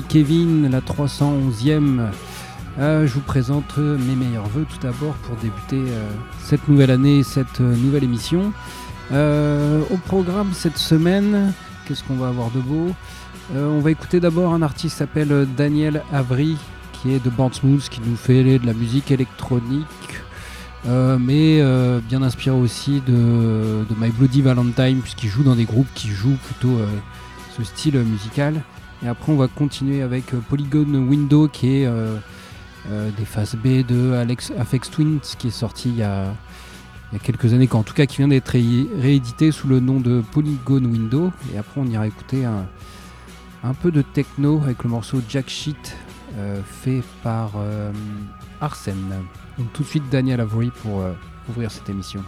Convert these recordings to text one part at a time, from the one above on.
Kevin, la 311e. Euh, je vous présente euh, mes meilleurs voeux tout d'abord pour débuter cette nouvelle année, cette nouvelle émission. au programme cette semaine, qu'est-ce qu'on va avoir de beau? On va écouter d'abord un artiste qui s'appelle Daniel Avry, qui est de Bandsmooth, qui nous fait de la musique électronique euh, mais euh, bien inspiré aussi de, My Bloody Valentine, puisqu'il joue dans des groupes qui jouent plutôt euh, ce style musical. Et après, on va continuer avec Polygon Window, qui est des phases B de Alex Afex Twins, qui est sorti il y a, quelques années, en tout cas qui vient d'être réédité sous le nom de Polygon Window. Et après, on ira écouter un, peu de techno avec le morceau Jack Sheet, fait par Arsène. Donc tout de suite Daniel Avory pour euh, ouvrir cette émission.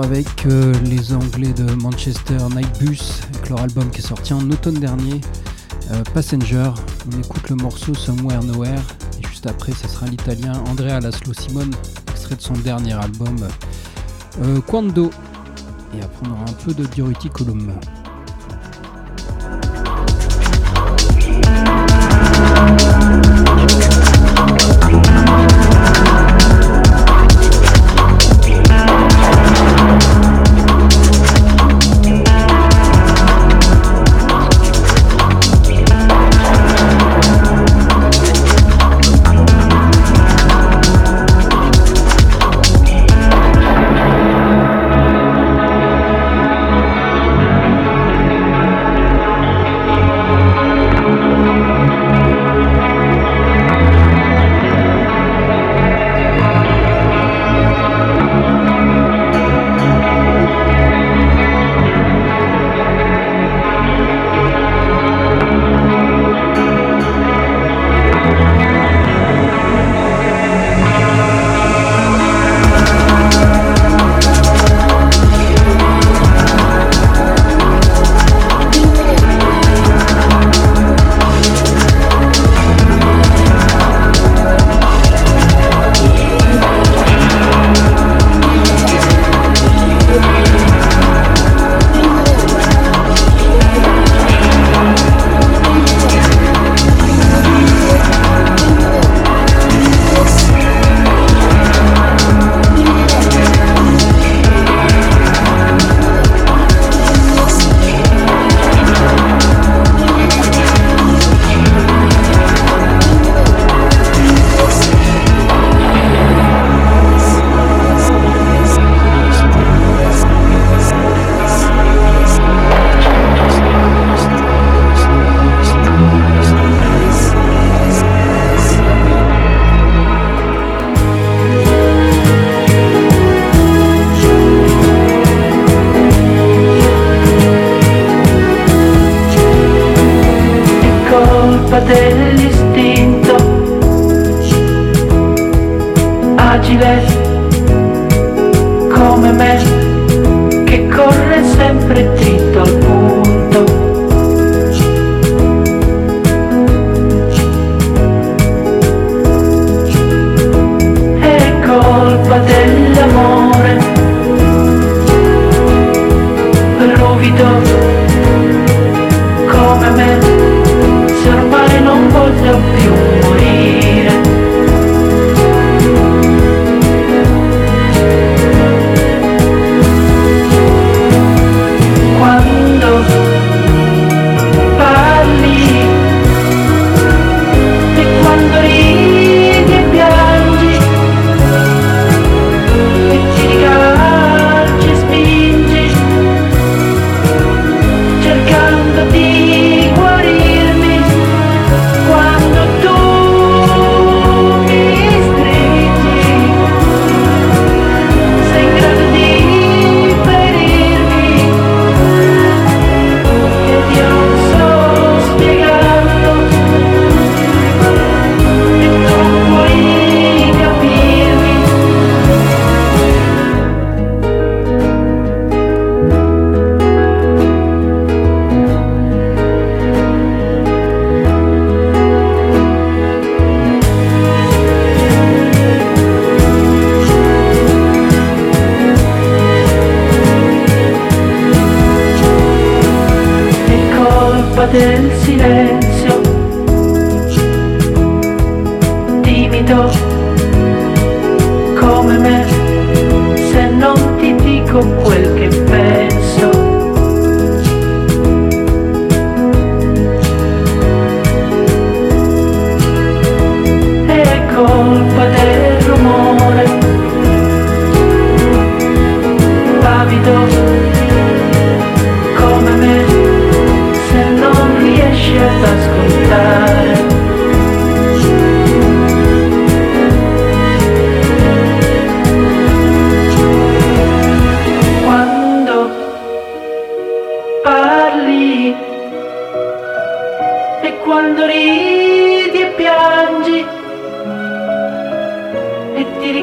avec euh, les Anglais de Manchester Nightbus, avec leur album qui est sorti en automne dernier, euh, Passenger. On écoute le morceau Somewhere Nowhere, et juste après, ce sera l'italien Andrea Laszlo Simone, extrait de son dernier album euh, Quando. Et après, on aura un peu de Diureticulum. Column.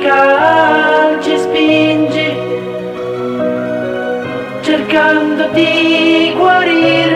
calci spingi, cercando di guarire.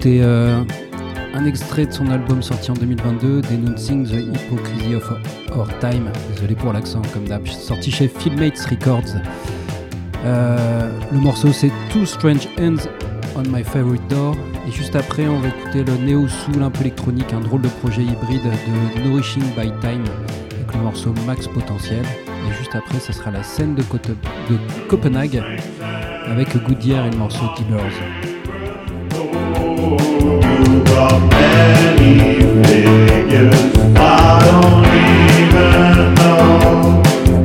Écouter euh, un extrait de son album sorti en 2022, Denouncing the Hypocrisy of Our Time. Désolé pour l'accent, comme d'hab. Sorti chez Filmates Records. Euh, le morceau c'est Two Strange Hands on My Favorite Door. Et juste après, on va écouter le néo soul un peu électronique, un drôle de projet hybride de Nourishing by Time avec le morceau Max Potentiel. Et juste après, ce sera la scène de, de Copenhague avec Goodyear et le morceau Dealers.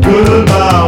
Goodbye.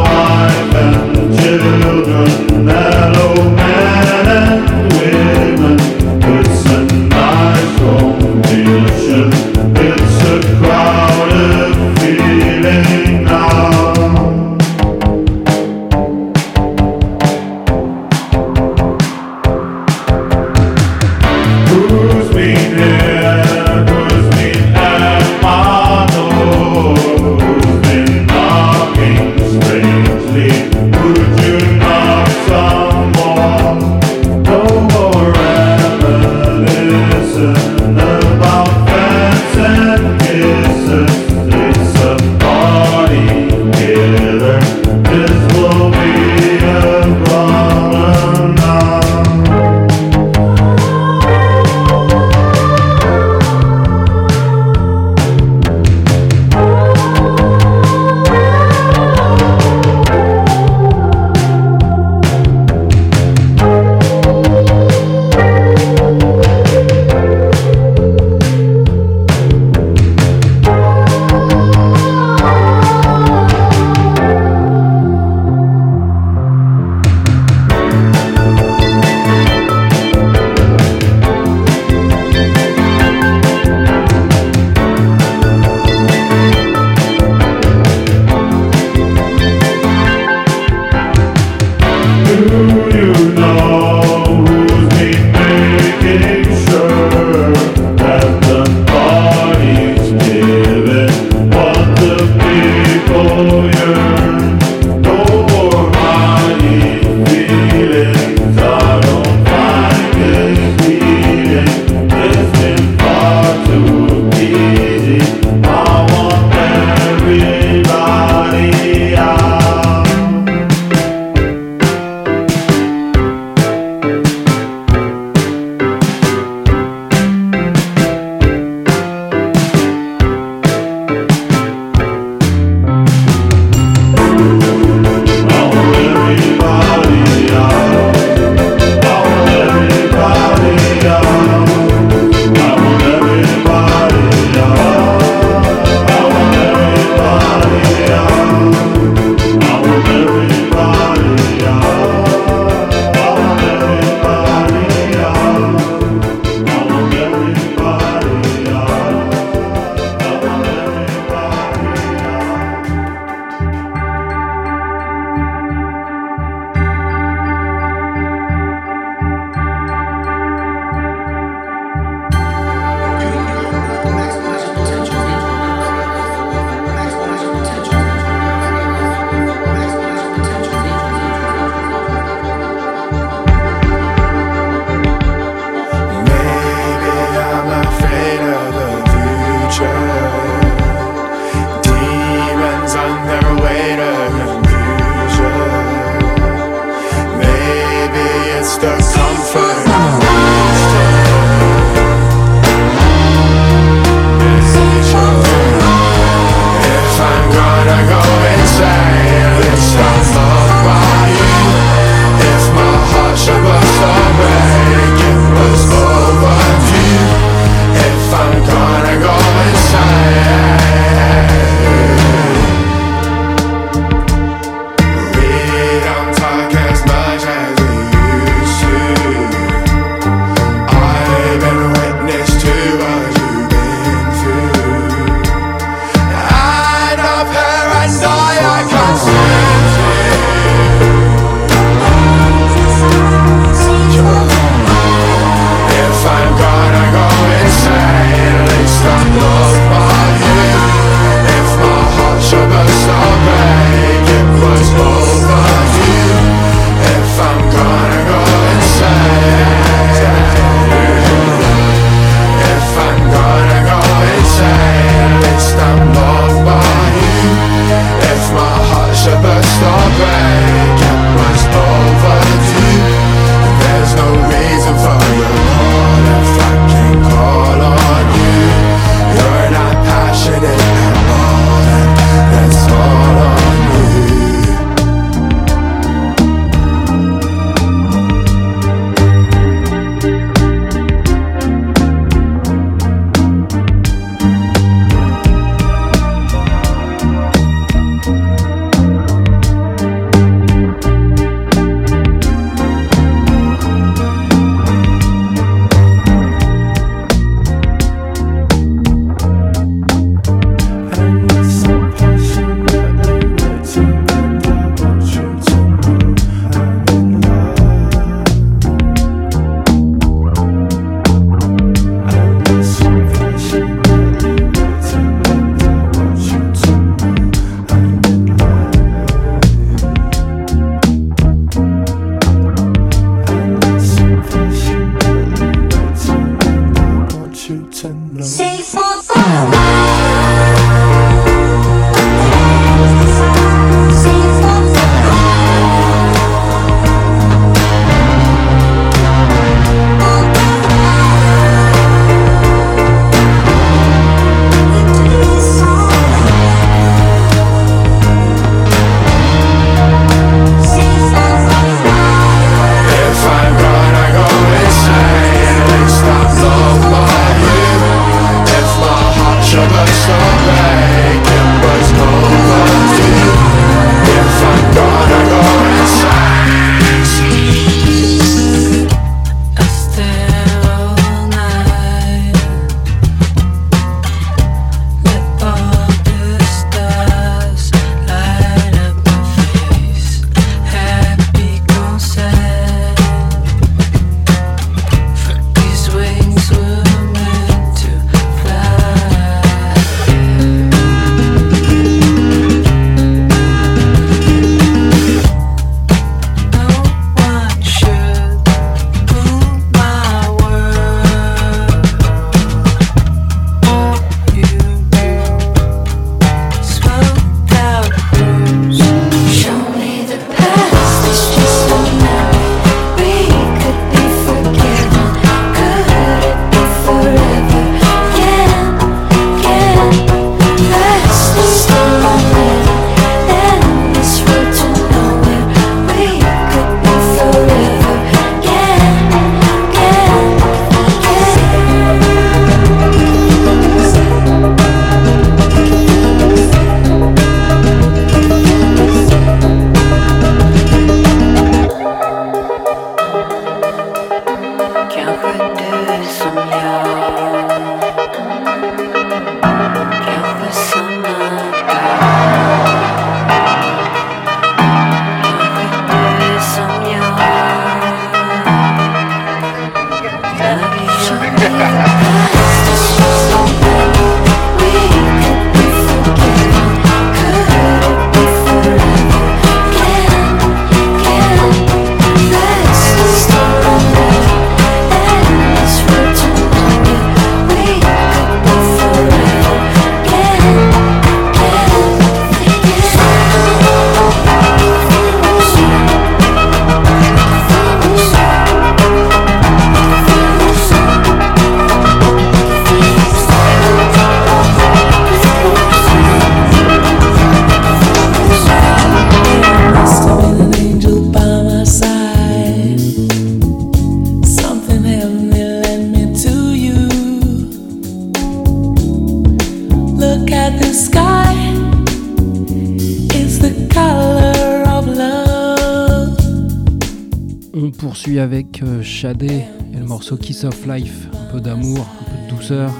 On poursuit avec euh, Shadé et le morceau Kiss of Life, un peu d'amour, un peu de douceur.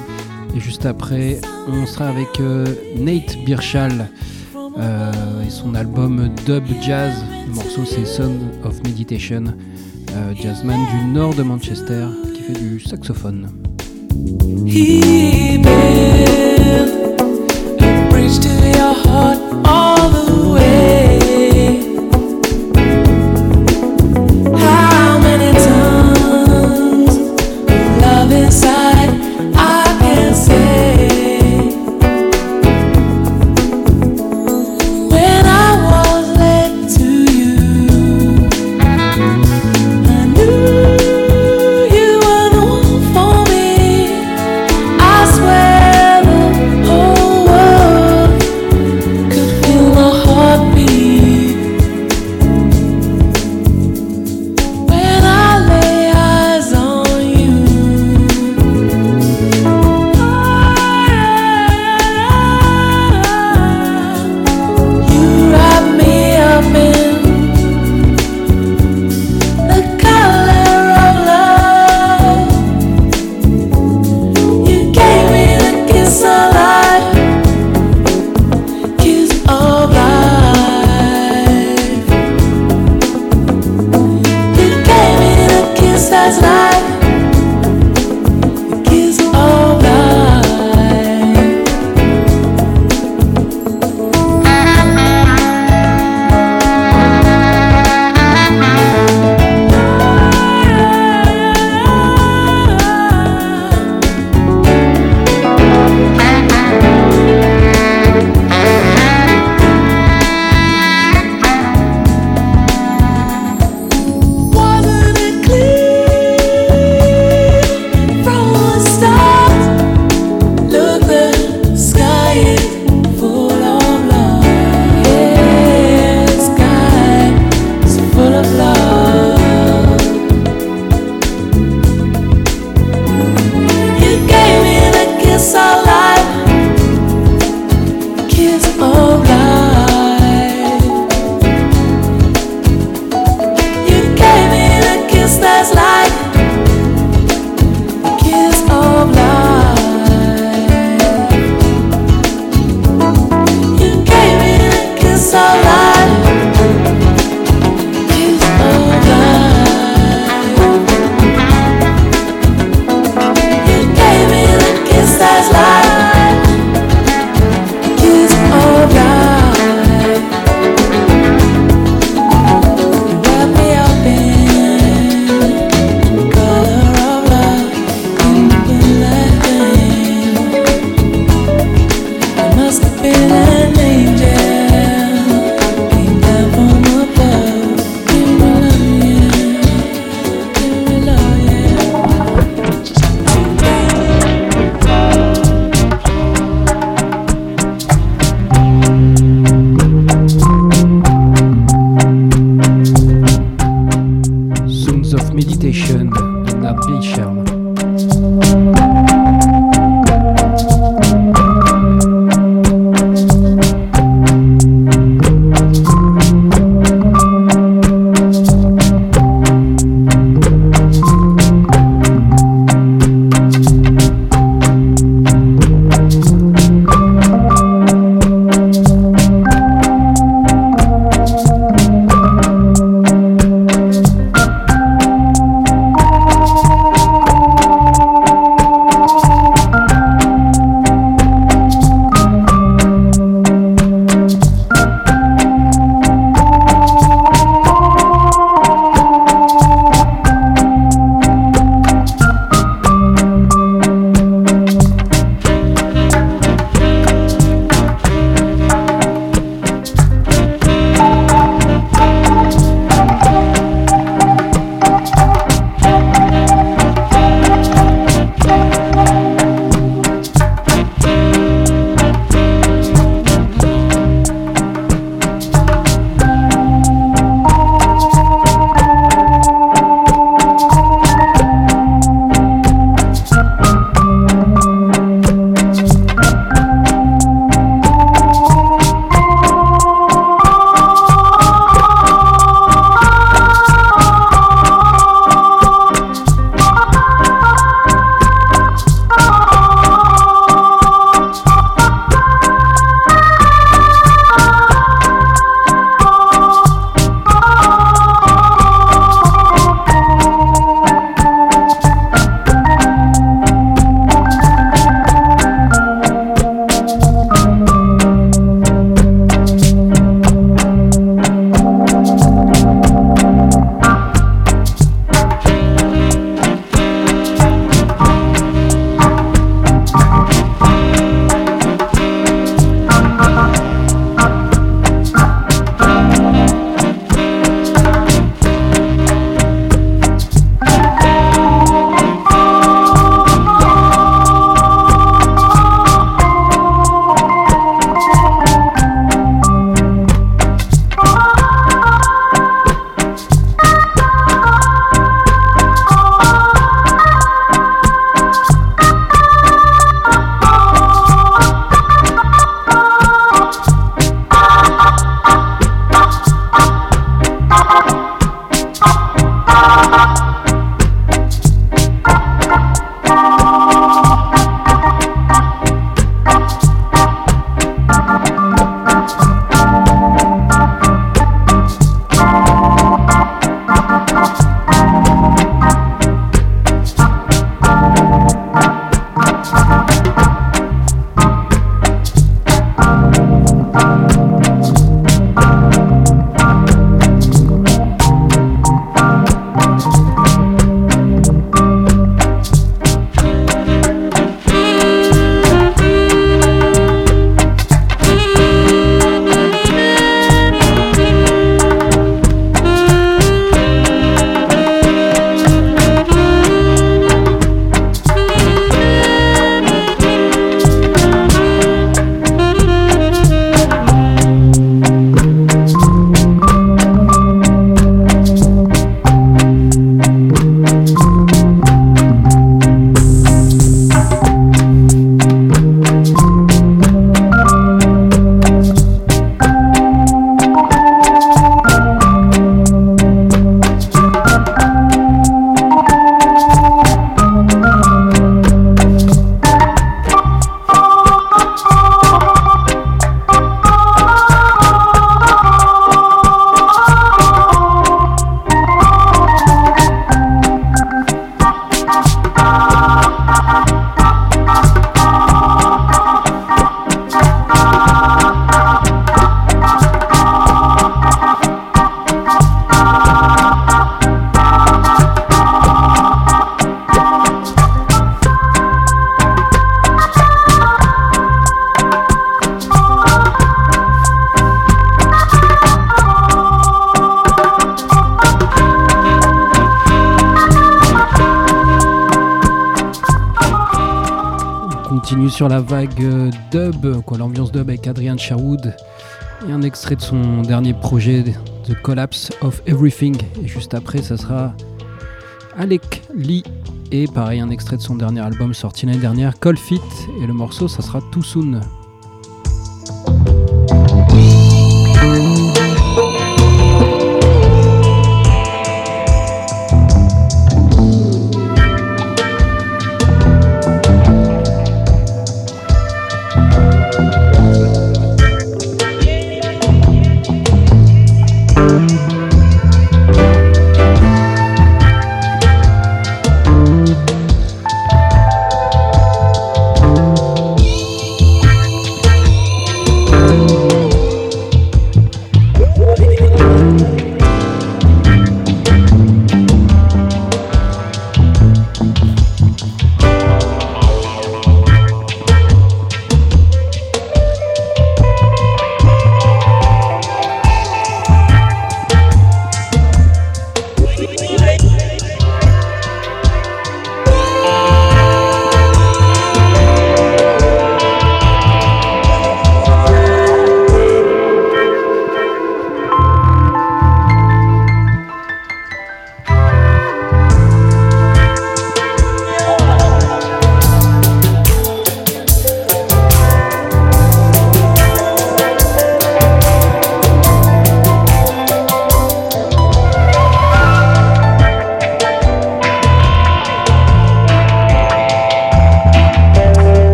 Et juste après, on sera avec euh, Nate Birchall euh, et son album Dub Jazz. Le morceau c'est Son of Meditation, jazzman du nord de Manchester qui fait du saxophone. Extrait de son dernier projet, The Collapse of Everything. Et juste après, ça sera Alec Lee et pareil, un extrait de son dernier album sorti l'année dernière, Cold Fit. Et le morceau, ça sera Too Soon.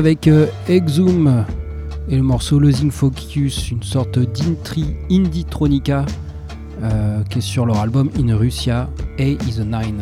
Avec euh, Exum et le morceau Losing Focus, une sorte d'intri indie-tronica euh, qui est sur leur album In Russia, A is a Nine.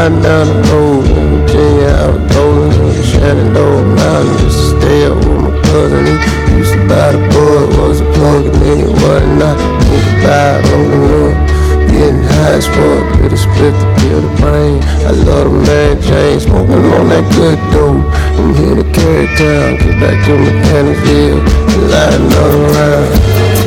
Riding down the road in Virginia, I was rolling in the Shenandoah Mountain just to stay up with my cousin. He used to buy the bud, was a plug, and then it wasn't not. Think about on the run, getting high as fuck, get a split to kill the brain. I love the man James, smoking on that good dope. I'm here to carry town, get back to Mechanicsville, and light another round.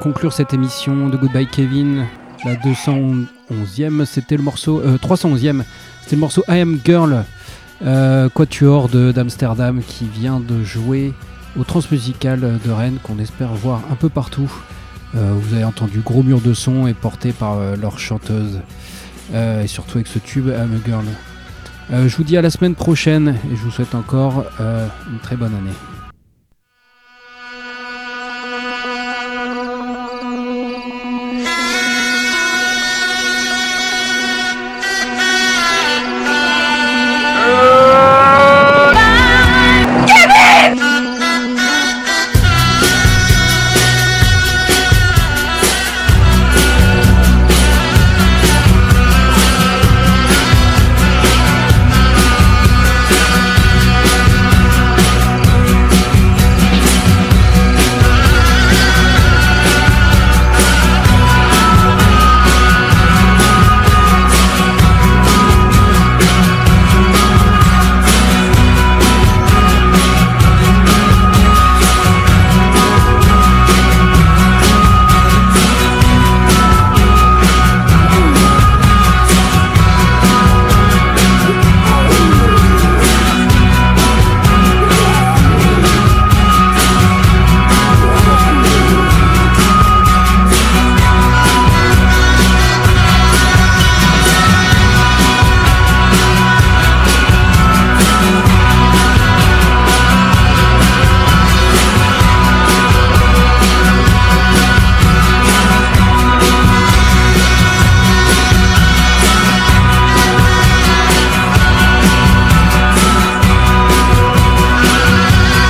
Conclure cette émission de Goodbye Kevin. La 211e, c'était le morceau. euh, 311e, c'était le morceau I Am Girl, euh, Quatuor d'Amsterdam qui vient de jouer au Transmusical de Rennes qu'on espère voir un peu partout. Euh, vous avez entendu gros mur de son et porté par euh, leur chanteuse. Euh, et surtout avec ce tube I Am Girl. Je vous dis à la semaine prochaine et je vous souhaite encore une très bonne année.